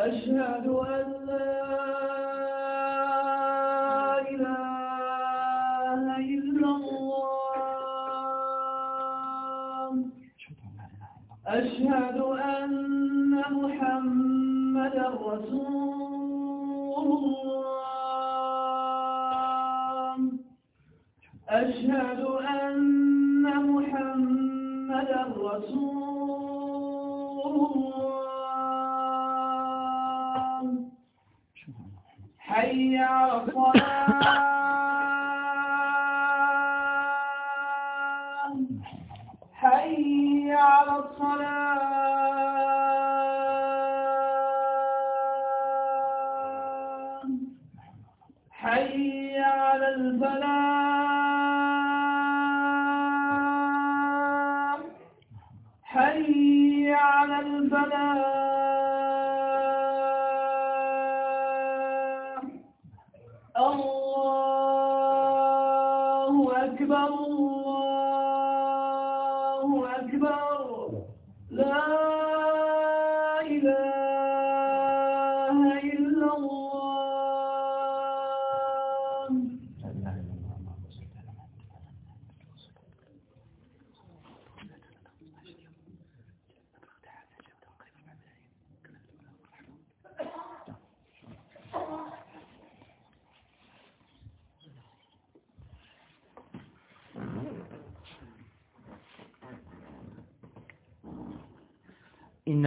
أشهد أن لا على الفلاح. الله أكبر الله أكبر لا إله إلا الله إن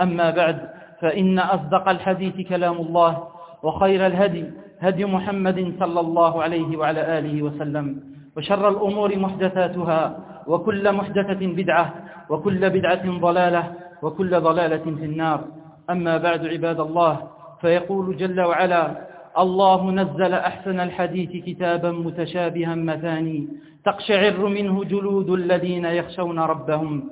أما بعد فإن أصدق الحديث كلام الله وخير الهدي هدي محمد صلى الله عليه وعلى آله وسلم وشر الأمور محدثاتها وكل محدثة بدعة وكل بدعة ضلالة وكل ضلالة في النار. أما بعد عباد الله فيقول جل وعلا الله نزل أحسن الحديث كتابا متشابها مثاني تقشعر منه جلود الذين يخشون ربهم.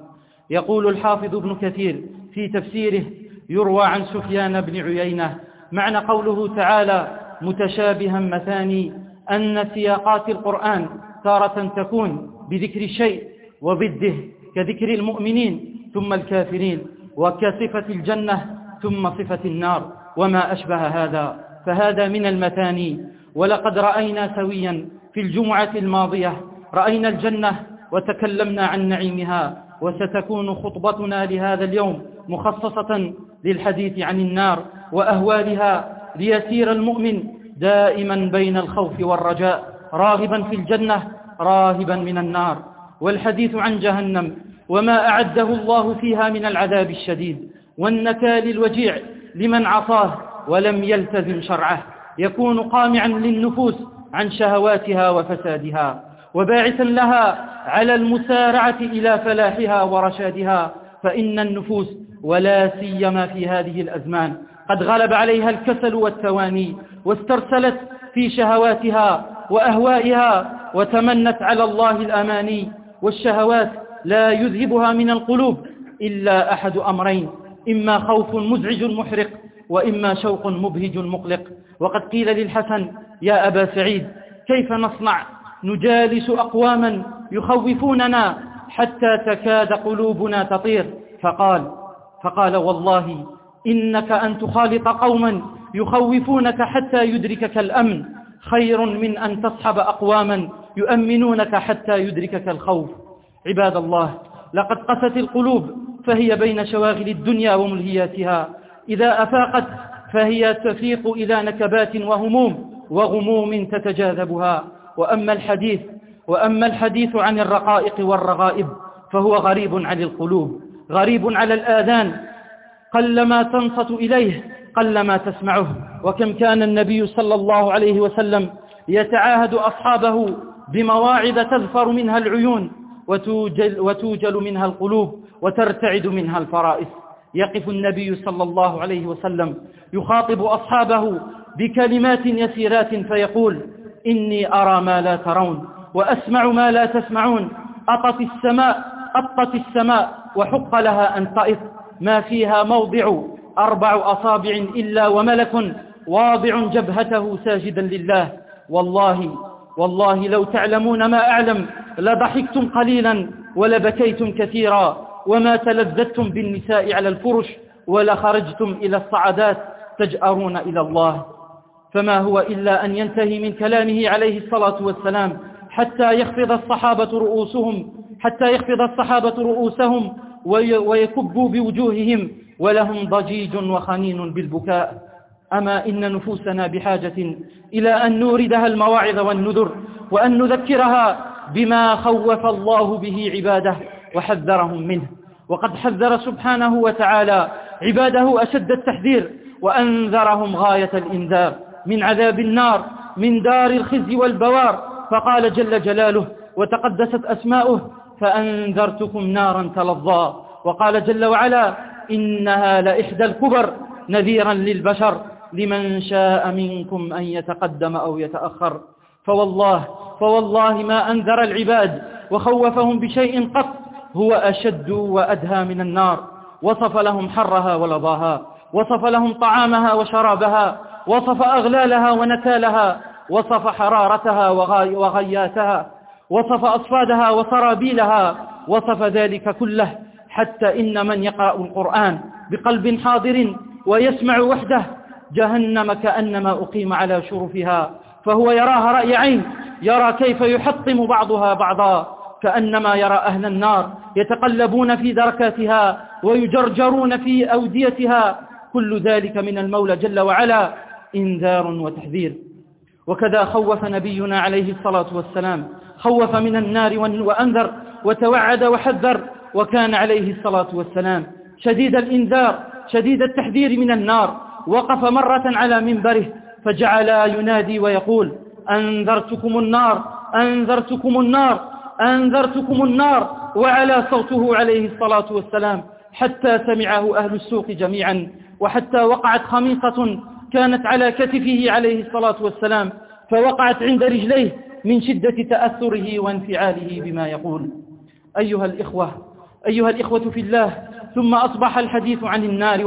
يقول الحافظ ابن كثير في تفسيره يروى عن سفيان بن عيينة. معنى قوله تعالى متشابها مثاني أن سياقات القرآن تارة تكون بذكر الشيء وضده كذكر المؤمنين ثم الكافرين وكصفة الجنة ثم صفة النار وما أشبه هذا. فهذا من المثاني. ولقد رأينا سويا في الجمعة الماضية. رأينا الجنة وتكلمنا عن نعيمها. وستكون خطبتنا لهذا اليوم مخصصة للحديث عن النار وأهوالها ليسير المؤمن دائما بين الخوف والرجاء راغبا في الجنة راهبا من النار. والحديث عن جهنم وما أعده الله فيها من العذاب الشديد والنكال الوجيع لمن عصاه ولم يلتزم شرعه. يكون قامعا للنفوس عن شهواتها وفسادها وباعثا لها على المسارعة إلى فلاحها ورشادها فإن النفوس ولا سيما في هذه الأزمان. قد غلب عليها الكسل والتواني واسترسلت في شهواتها وأهوائها وتمنت على الله الأماني والشهوات لا يذهبها من القلوب إلا أحد أمرين إما خوف مزعج محرق وإما شوق مبهج مقلق. وقد قيل للحسن يا أبا سعيد كيف نصنع؟ نجالس أقواما يخوفوننا حتى تكاد قلوبنا تطير. فقال فقال والله إنك أن تخالط قوما يخوفونك حتى يدركك الأمن. خير من أن تصحب أقواما يؤمنونك حتى يدركك الخوف. عباد الله لقد قست القلوب فهي بين شواغل الدنيا وملهياتها. إذا أفاقت فهي تفيق إلى نكبات وهموم وغموم تتجاذبها. وأما الحديث وأما الحديث عن الرقائق والرغائب فهو غريب عن القلوب. غريب على الآذان. قلما تنصت إليه قلما تسمعه. وكم كان النبي صلى الله عليه وسلم يتعاهد أصحابه بمواعظ تذفر منها العيون وتوجل, وتوجل منها القلوب وترتعد منها الفرائس. يقف النبي صلى الله عليه وسلم يخاطب أصحابه بكلمات يسيرات فيقول إني أرى ما لا ترون وأسمع ما لا تسمعون أطت السماء أطت السماء وحق لها أن تئط ما فيها موضع أربع أصابع إلا وملك واضع جبهته ساجدا لله. والله والله لو تعلمون ما أعلم لضحكتم قليلا ولبكيتم كثيرا. وما تلذذتم بالنساء على الفرش ولخرجتم إلى الصعدات تجأرون إلى الله. فما هو إلا أن ينتهي من كلامه عليه الصلاة والسلام. حتى يخفض الصحابة رؤوسهم حتى يخفض الصحابة رؤوسهم ويكبوا بوجوههم ولهم ضجيج وخنين بالبكاء. أما إن نفوسنا بحاجة إلى أن نوردها المواعظ والنذر وأن نذكرها بما خوف الله به عباده وحذرهم منه. وقد حذر سبحانه وتعالى عباده أشد التحذير وأنذرهم غاية الإنذار من عذاب النار من دار الخزي والبوار فقال جل جلاله وتقدست أسماؤه فأنذرتكم نارا تلظى. وقال جل وعلا إنها لإحدى الكبر نذيرا للبشر لمن شاء منكم أن يتقدم أو يتأخر. فوالله فوالله ما أنذر العباد وخوفهم بشيء قط هو أشد وأدهى من النار. وصف لهم حرها ولظاها وصف لهم طعامها وشرابها وصف أغلالها ونكالها وصف حرارتها وغياتها وصف أصفادها وسرابيلها وصف ذلك كله حتى إن من يقرأ القرآن بقلب حاضر ويسمع وحده جهنم كأنما أقيم على شرفها فهو يراها رأي عين يرى كيف يحطم بعضها بعضا كأنما يرى أهل النار يتقلبون في دركاتها ويجرجرون في أوديتها كل ذلك من المولى جل وعلا إنذار وتحذير. وكذا خوف نبينا عليه الصلاة والسلام. خوف من النار وأنذر وتوعد وحذر وكان عليه الصلاة والسلام. شديد الإنذار شديد التحذير من النار. وقف مرة على منبره فجعل ينادي ويقول أنذرتكم النار أنذرتكم النار أنذرتكم النار. وعلى صوته عليه الصلاة والسلام حتى سمعه أهل السوق جميعا وحتى وقعت خميصة كانت على كتفه عليه الصلاة والسلام فوقعت عند رجليه من شدة تأثره وانفعاله بما يقول. أيها الإخوة أيها الإخوة في الله ثم أصبح الحديث عن النار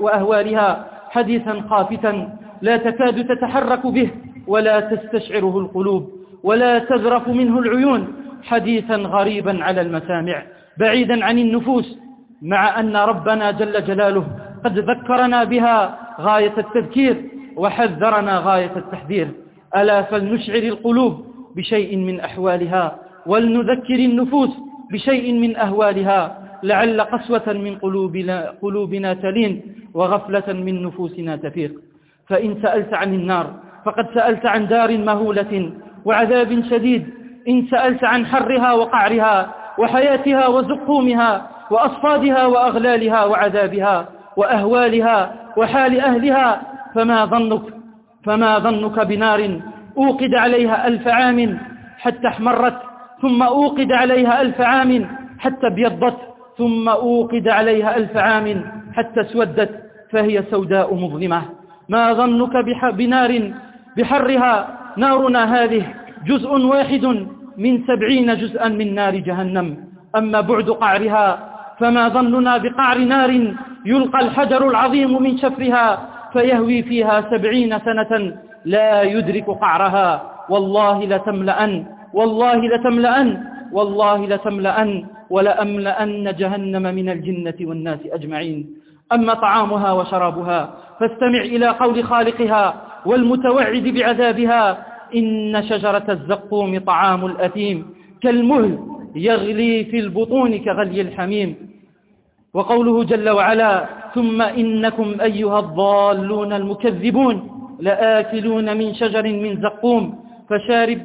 وأهوالها حديثا خافتا لا تكاد تتحرك به ولا تستشعره القلوب ولا تذرف منه العيون حديثا غريبا على المسامع بعيدا عن النفوس مع أن ربنا جل جلاله قد ذكرنا بها غاية التذكير وحذرنا غاية التحذير. ألا فلنشعر القلوب بشيء من أحوالها ولنذكر النفوس بشيء من أهوالها لعل قسوة من قلوبنا, قلوبنا تلين وغفلة من نفوسنا تفيق. فإن سألت عن النار فقد سألت عن دار مهولة وعذاب شديد. إن سألت عن حرها وقعرها وحياتها وزقومها وأصفادها وأغلالها وعذابها وأهوالها وحال أهلها فما ظنك فما ظنك بنار أوقد عليها ألف عام حتى احمرت ثم أوقد عليها ألف عام حتى ابيضت ثم أوقد عليها ألف عام حتى اسودت فهي سوداء مظلمة. ما ظنك بنار بحرها نارنا هذه جزء واحد من سبعين جزءا من نار جهنم. أما بعد قعرها فما ظننا بقعر نار يلقى الحجر العظيم من شفرها فيهوي فيها سبعين سنة لا يدرك قعرها. والله لتملأن والله لتملأن والله لتملأن ولأملأن جهنم من الجنة والناس أجمعين. أما طعامها وشرابها فاستمع إلى قول خالقها والمتوعد بعذابها. إن شجرة الزقوم طعام الأثيم كالمهل يغلي في البطون كغلي الحميم. وقوله جل وعلا ثم إنكم أيها الضالون المكذبون لآكلون من شجر من زقوم فشارب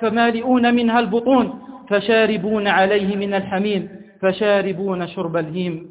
فمالئون منها البطون فشاربون عليه من الحميم فشاربون شرب الهيم.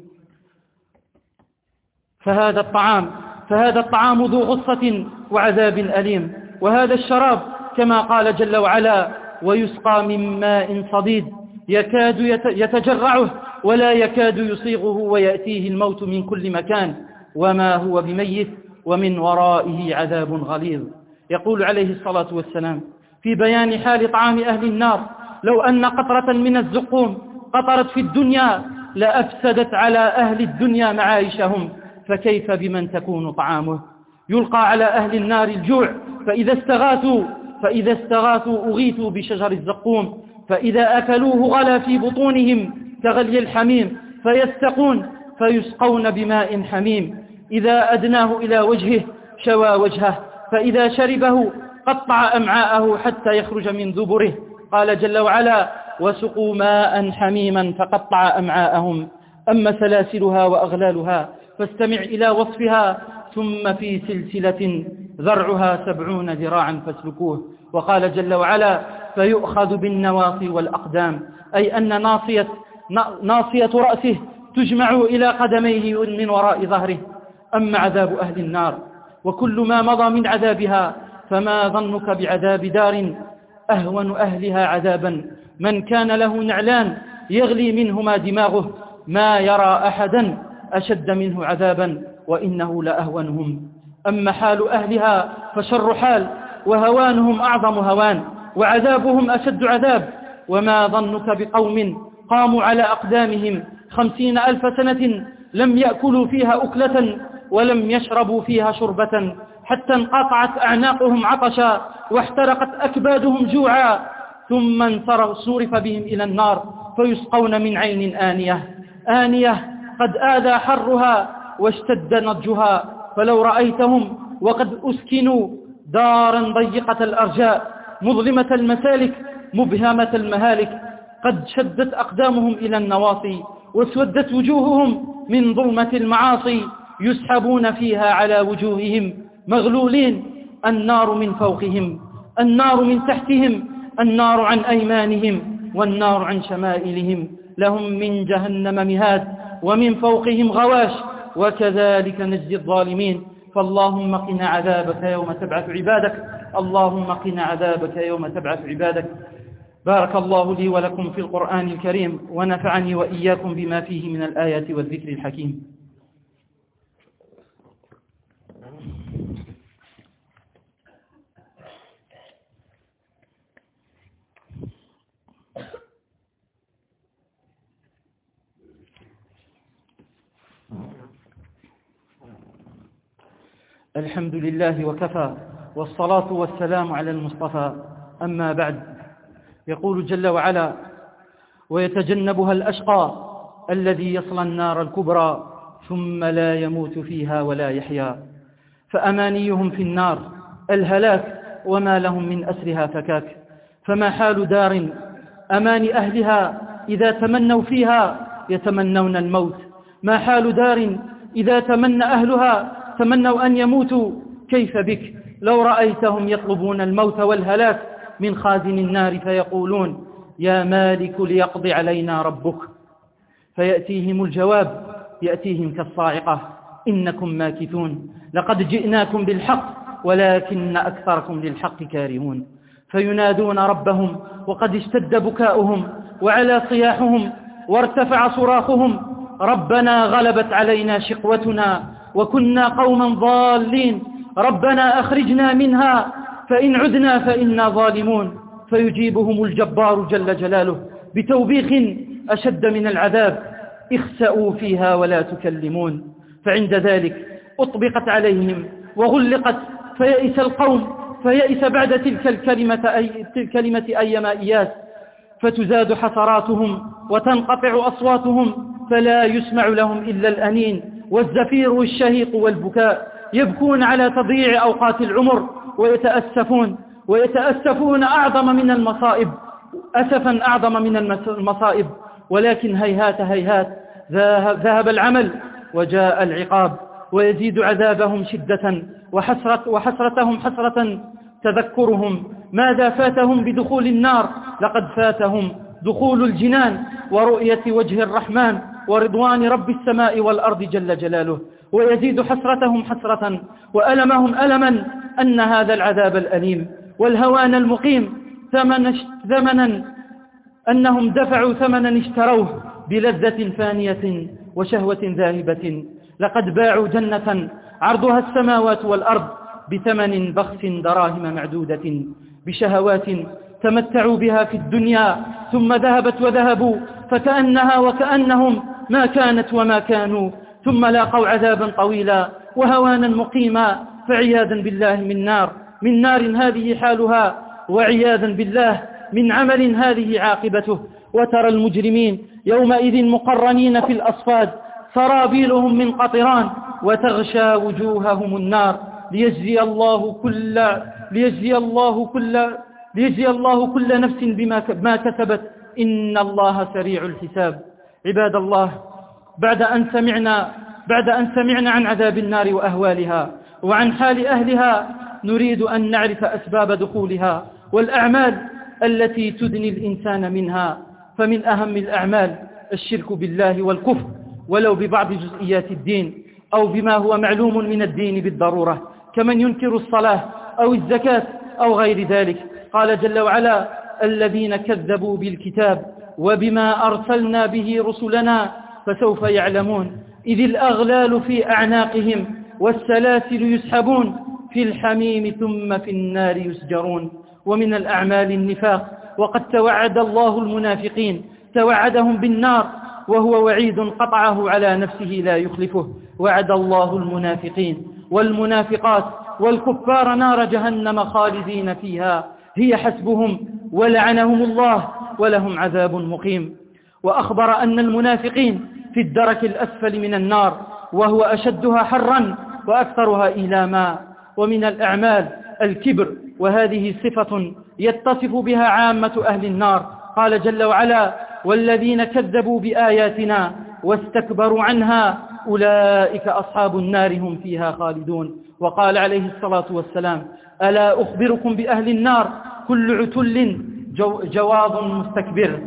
فهذا الطعام فهذا الطعام ذو غصة وعذاب أليم. وهذا الشراب كما قال جل وعلا ويسقى من ماء صديد. يكاد يتجرعه ولا يكاد يصيغه ويأتيه الموت من كل مكان وما هو بميت ومن ورائه عذاب غليظ. يقول عليه الصلاة والسلام في بيان حال طعام أهل النار لو أن قطرة من الزقوم قطرت في الدنيا لأفسدت على أهل الدنيا معايشهم فكيف بمن تكون طعامه؟ يلقى على أهل النار الجوع فإذا استغاثوا فإذا استغاثوا أغيثوا بشجر الزقوم فإذا أكلوه غلى في بطونهم كغلي الحميم فيستقون فيسقون بماء حميم. إذا أدناه إلى وجهه شوى وجهه فإذا شربه قطع أمعاءه حتى يخرج من ذبره. قال جل وعلا وسقوا ماء حميما فقطع أمعاءهم أما سلاسلها وأغلالها فاستمع إلى وصفها ثم في سلسلة ذرعها سبعون ذراعا فاسلكوه. وقال جل وعلا فيؤخذ بالنواصي والأقدام. أي أن ناصية, ناصية رأسه تجمع إلى قدميه من وراء ظهره. أما عذاب أهل النار. وكل ما مضى من عذابها فما ظنك بعذاب دار أهون أهلها عذابا. من كان له نعلان يغلي منهما دماغه. ما يرى أحدا أشد منه عذابا وإنه لأهونهم. أما حال أهلها فشر حال وهوانهم أعظم هوان. وعذابهم أشد عذاب. وما ظنك بقوم قاموا على أقدامهم خمسين ألف سنة لم يأكلوا فيها أكلة ولم يشربوا فيها شربة حتى انقطعت أعناقهم عطشا واحترقت أكبادهم جوعا. ثم صرف بهم إلى النار فيسقون من عين آنية. آنية قد آذى حرها واشتد نضجها. فلو رأيتهم وقد أسكنوا دارا ضيقة الأرجاء. مظلمة المسالك مبهمة المهالك. قد شدت أقدامهم إلى النواصي واسودت وجوههم من ظلمة المعاصي. يسحبون فيها على وجوههم مغلولين. النار من فوقهم النار من تحتهم النار عن أيمانهم والنار عن شمائلهم. لهم من جهنم مهاد ومن فوقهم غواش. وكذلك نجزي الظالمين. فاللهم قنا عذابك يوم تبعث عبادك. اللهم قنا عذابك يوم تبعث عبادك. بارك الله لي ولكم في القرآن الكريم ونفعني وإياكم بما فيه من الآيات والذكر الحكيم. الحمد لله وكفى. والصلاة والسلام على المصطفى. أما بعد يقول جل وعلا ويتجنبها الأشقى الذي يصلى النار الكبرى ثم لا يموت فيها ولا يحيا. فأمانيهم في النار الهلاك وما لهم من أسرها فكاك. فما حال دار أمان أهلها إذا تمنوا فيها يتمنون الموت. ما حال دار إذا تمنى أهلها تمنوا أن يموتوا كيف بك؟ لو رأيتهم يطلبون الموت والهلاك من خازن النار فيقولون يا مالك ليقضي علينا ربك. فيأتيهم الجواب يأتيهم كالصاعقة إنكم ماكثون لقد جئناكم بالحق ولكن أكثركم للحق كارهون. فينادون ربهم وقد اشتد بكاؤهم وعلى صياحهم وارتفع صراخهم ربنا غلبت علينا شقوتنا وكنا قوما ضالين. ربنا أخرجنا منها فإن عدنا فإنا ظالمون. فيجيبهم الجبار جل جلاله بتوبيخ أشد من العذاب. اخسأوا فيها ولا تكلمون. فعند ذلك أطبقت عليهم وغلقت فيئس القوم فيئس بعد تلك الكلمة, أي الكلمة أيما إياس. فتزاد حسراتهم وتنقطع أصواتهم فلا يسمع لهم إلا الأنين والزفير والشهيق والبكاء. يبكون على تضييع أوقات العمر ويتأسفون ويتأسفون أعظم من المصائب أسفا أعظم من المصائب. ولكن هيهات هيهات ذهب العمل وجاء العقاب ويزيد عذابهم شدة وحسرة وحسرتهم حسرة تذكرهم. ماذا فاتهم بدخول النار؟ لقد فاتهم دخول الجنان ورؤية وجه الرحمن ورضوان رب السماء والأرض جل جلاله. ويزيد حسرتهم حسرة وألمهم ألما أن هذا العذاب الأليم والهوان المقيم ثمن ثمنا أنهم دفعوا ثمنا اشتروه بلذة فانية وشهوة ذاهبة لقد باعوا جنة عرضها السماوات والأرض بثمن بخس دراهم معدودة بشهوات تمتعوا بها في الدنيا ثم ذهبت وذهبوا فكأنها وكأنهم ما كانت وما كانوا ثم لاقوا عذابا طويلا وهوانا مقيما فعياذا بالله من نار من نار هذه حالها وعياذا بالله من عمل هذه عاقبته. وترى المجرمين يومئذ مقرنين في الأصفاد سرابيلهم من قطران وتغشى وجوههم النار. ليجزي الله كل ليجزي الله كل ليجزي الله كل نفس بما ما كسبت. إن الله سريع الحساب. عباد الله بعد أن سمعنا بعد أن سمعنا عن عذاب النار وأهوالها وعن حال أهلها نريد أن نعرف أسباب دخولها والأعمال التي تدني الإنسان منها. فمن أهم الأعمال الشرك بالله والكفر ولو ببعض جزئيات الدين أو بما هو معلوم من الدين بالضرورة كمن ينكر الصلاة أو الزكاة أو غير ذلك. قال جل وعلا الذين كذبوا بالكتاب وبما أرسلنا به رسلنا فسوف يعلمون. إذ الأغلال في أعناقهم والسلاسل يسحبون في الحميم ثم في النار يسجرون. ومن الأعمال النفاق وقد توعد الله المنافقين توعدهم بالنار وهو وعيد قطعه على نفسه لا يخلفه. وعد الله المنافقين والمنافقات والكفار نار جهنم خالدين فيها. هي حسبهم ولعنهم الله ولهم عذاب مقيم. وأخبر أن المنافقين في الدرك الأسفل من النار وهو أشدها حرا وأكثرها إيلاما. ومن الأعمال الكبر وهذه صفة يتصف بها عامة أهل النار. قال جل وعلا والذين كذبوا بآياتنا واستكبروا عنها أولئك أصحاب النار هم فيها خالدون. وقال عليه الصلاة والسلام ألا أخبركم بأهل النار؟ كل عتل جو جواظ مستكبر.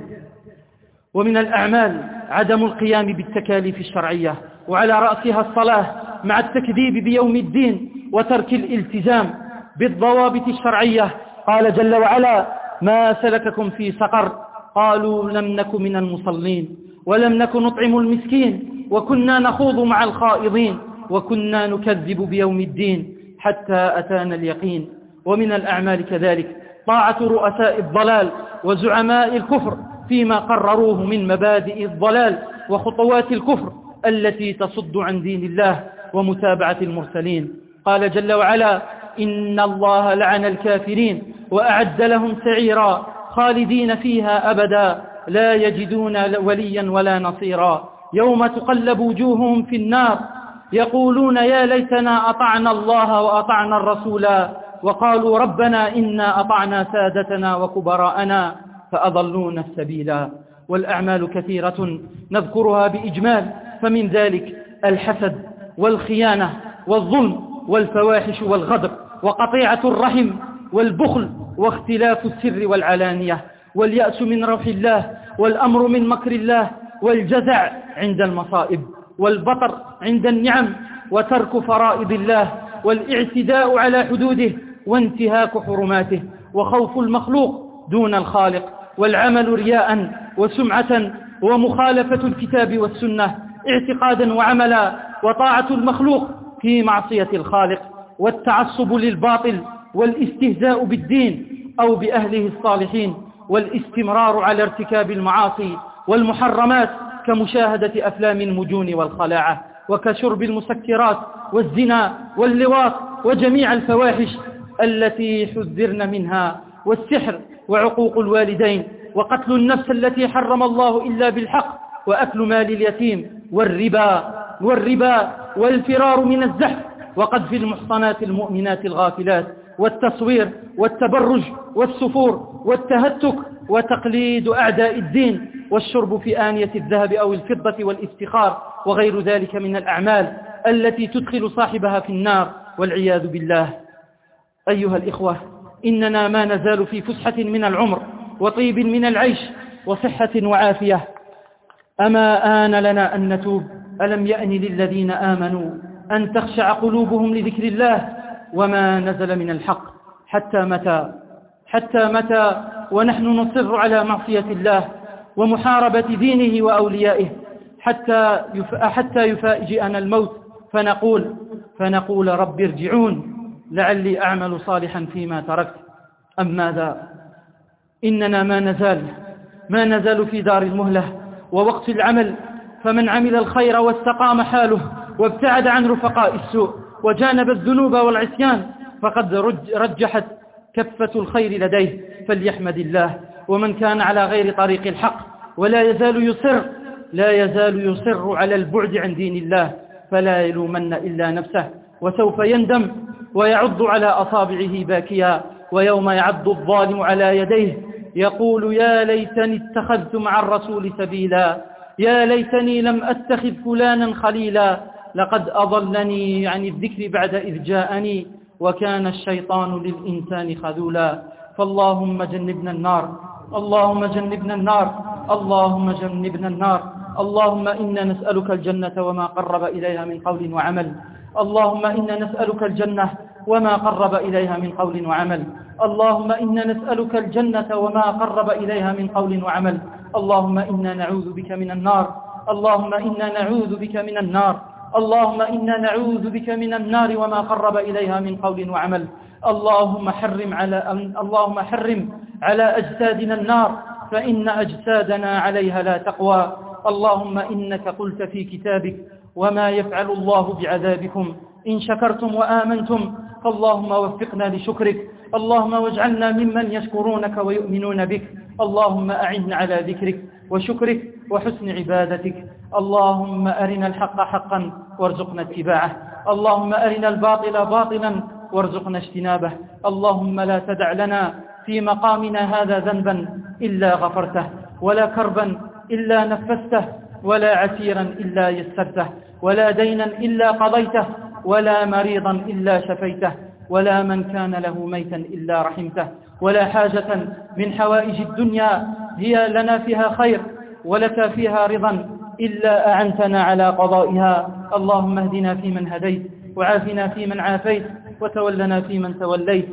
ومن الأعمال عدم القيام بالتكاليف الشرعية وعلى رأسها الصلاة مع التكذيب بيوم الدين وترك الالتزام بالضوابط الشرعية. قال جل وعلا ما سلككم في سقر قالوا لم نك من المصلين ولم نك نطعم المسكين وكنا نخوض مع الخائضين وكنا نكذب بيوم الدين حتى أتانا اليقين. ومن الأعمال كذلك طاعة رؤساء الضلال وزعماء الكفر فيما قرروه من مبادئ الضلال وخطوات الكفر التي تصد عن دين الله ومتابعة المرسلين. قال جل وعلا إن الله لعن الكافرين وأعد لهم سعيرا خالدين فيها أبدا لا يجدون وليا ولا نصيرا. يوم تقلب وجوههم في النار يقولون يا ليتنا أطعنا الله وأطعنا الرسولا وقالوا ربنا إنا أطعنا سادتنا وكبراءنا. فأضلونا السبيلا والأعمال كثيرة نذكرها بإجمال فمن ذلك الحسد والخيانة والظلم والفواحش والغدر وقطيعة الرحم والبخل واختلاف السر والعلانية واليأس من روح الله والأمر من مكر الله والجزع عند المصائب والبطر عند النعم وترك فرائض الله والإعتداء على حدوده وانتهاك حرماته وخوف المخلوق دون الخالق والعمل رياء وسمعة ومخالفة الكتاب والسنة اعتقادا وعملا وطاعة المخلوق في معصية الخالق والتعصب للباطل والاستهزاء بالدين أو بأهله الصالحين والاستمرار على ارتكاب المعاصي والمحرمات كمشاهدة أفلام المجون والخلاعة وكشرب المسكرات والزنا واللواط وجميع الفواحش التي حذرن منها والسحر وعقوق الوالدين وقتل النفس التي حرم الله إلا بالحق وأكل مال اليتيم والربا والربا والفرار من الزحف وقذف المحصنات المؤمنات الغافلات والتصوير والتبرج والسفور والتهتك وتقليد أعداء الدين والشرب في آنية الذهب أو الفضة والافتخار وغير ذلك من الأعمال التي تدخل صاحبها في النار والعياذ بالله. أيها الإخوة إننا ما نزال في فسحة من العمر وطيب من العيش وصحة وعافية. أما آن لنا أن نتوب؟ ألم يأن للذين آمنوا أن تخشع قلوبهم لذكر الله وما نزل من الحق حتى متى؟ حتى متى ونحن نصر على معصية الله ومحاربة دينه وأوليائه حتى حتى يفاجئنا الموت فنقول فنقول رب ارجعون. لعلي أعمل صالحا فيما تركت. أم ماذا؟ إننا ما نزال ما نزال في دار المهلة ووقت العمل فمن عمل الخير واستقام حاله وابتعد عن رفقاء السوء وجانب الذنوب والعصيان فقد رجحت كفة الخير لديه. فليحمد الله. ومن كان على غير طريق الحق ولا يزال يصر لا يزال يصر على البعد عن دين الله فلا يلومن إلا نفسه وسوف يندم ويعض على أصابعه باكيا ويوم يعض الظالم على يديه. يقول يا ليتني اتخذت مع الرسول سبيلا. يا ليتني لم أتخذ فلانا خليلا. لقد أضلني عن الذكر بعد إذ جاءني وكان الشيطان للإنسان خذولا. فاللهم جنبنا النار. اللهم جنبنا النار. اللهم جنبنا النار. اللهم إنا نسألك الجنة وما قرب إليها من قول وعمل. اللهم إنا نسألك الجنة وما قرب إليها من قول وعمل. اللهم إنا نسألك الجنة وما قرب إليها من قول وعمل. اللهم إنا نعوذ بك من النار. اللهم إنا نعوذ بك من النار. اللهم إنا نعوذ بك من النار وما قرب إليها من قول وعمل. اللهم حرم على اللهم حرم على أجسادنا النار فإن أجسادنا عليها لا تقوى. اللهم إنك قلت في كتابك وما يفعل الله بعذابكم. إن شكرتم وآمنتم فاللهم وفقنا لشكرك. اللهم واجعلنا ممن يشكرونك ويؤمنون بك. اللهم أعنا على ذكرك وشكرك وحسن عبادتك. اللهم أرنا الحق حقا وارزقنا اتباعه. اللهم أرنا الباطل باطلا وارزقنا اجتنابه. اللهم لا تدع لنا في مقامنا هذا ذنبا إلا غفرته ولا كربا إلا نفسته. ولا عسيرا إلا يسرته ولا دينا إلا قضيته ولا مريضا إلا شفيته ولا من كان له ميتا إلا رحمته ولا حاجة من حوائج الدنيا هي لنا فيها خير ولك فيها رضا إلا أعنتنا على قضائها. اللهم اهدنا فيمن هديت وعافنا فيمن عافيت وتولنا فيمن توليت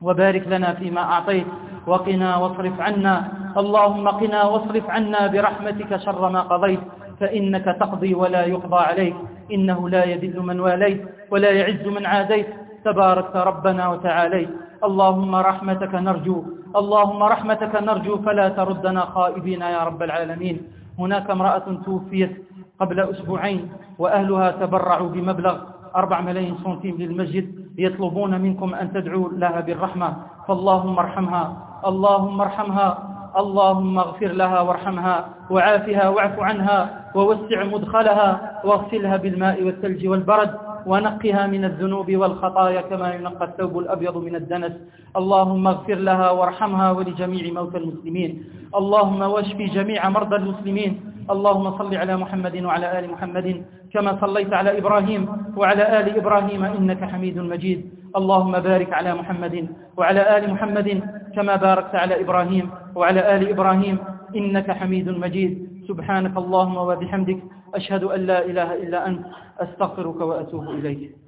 وبارك لنا فيما أعطيت وقنا واصرف عنا اللهم قنا واصرف عنا برحمتك شر ما قضيت فإنك تقضي ولا يقضى عليك إنه لا يذل من واليت ولا يعز من عاديت تباركت ربنا وتعاليت. اللهم رحمتك نرجو اللهم رحمتك نرجو فلا تردنا خائبين يا رب العالمين. هناك امرأة توفيت قبل أسبوعين وأهلها تبرعوا بمبلغ أربع ملايين سنتيم للمسجد يطلبون منكم أن تدعوا لها بالرحمة فاللهم ارحمها اللهم ارحمها. اللهم اغفر لها وارحمها وعافها واعف عنها ووسع مدخلها واغسلها بالماء والثلج والبرد ونقها من الذنوب والخطايا كما ينقى الثوب الأبيض من الدنس. اللهم اغفر لها وارحمها ولجميع موتى المسلمين. اللهم واشف جميع مرضى المسلمين. اللهم صل على محمد وعلى آل محمد كما صليت على إبراهيم وعلى آل إبراهيم إنك حميد مجيد. اللهم بارك على محمد وعلى آل محمد كما باركت على إبراهيم وعلى آل إبراهيم إنك حميد مجيد. سبحانك اللهم وبحمدك أشهد أن لا إله إلا أنت أستغفرك وأتوب إليك.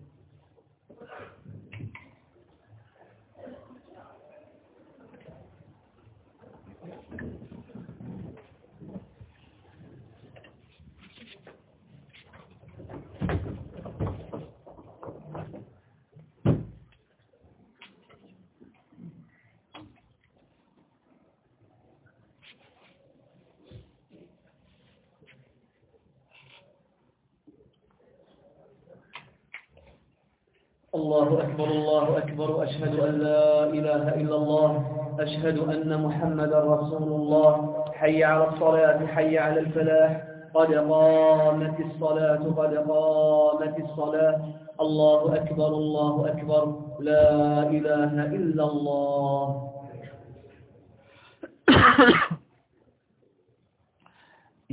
الله أكبر الله أكبر أشهد أن لا إله إلا الله أشهد أن محمد رسول الله حي على الصلاة حي على الفلاح. قد قامت الصلاة قد قامت الصلاة. الله أكبر الله أكبر. لا إله إلا الله.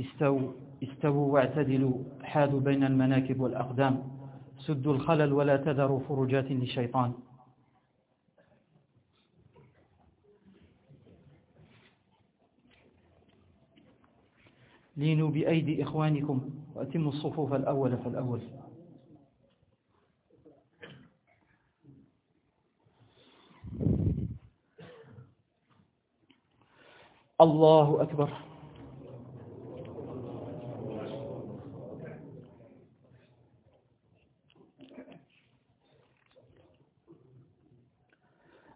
استووا استووا واعتدلوا حاذوا بين المناكب والأقدام. سدوا الخلل ولا تذروا فرجات للشيطان. لينوا بأيدي إخوانكم وأتموا الصفوف الأول فالأول. الله أكبر.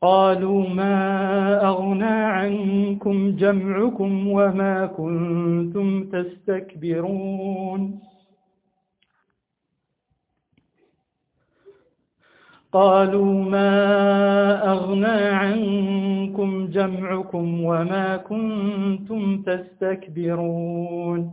قالوا ما أغنى عنكم جمعكم وما كنتم تستكبرون قالوا ما أغنى عنكم جمعكم وما كنتم تستكبرون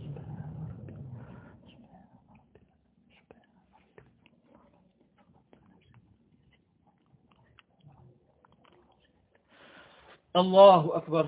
الله أكبر.